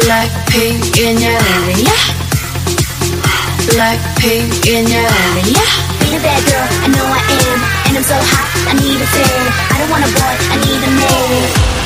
Blackpink in your area. Blackpink in your area. Be a bad girl, I know I am. And I'm so hot, I need a fan. I don't want a boy, I need a man.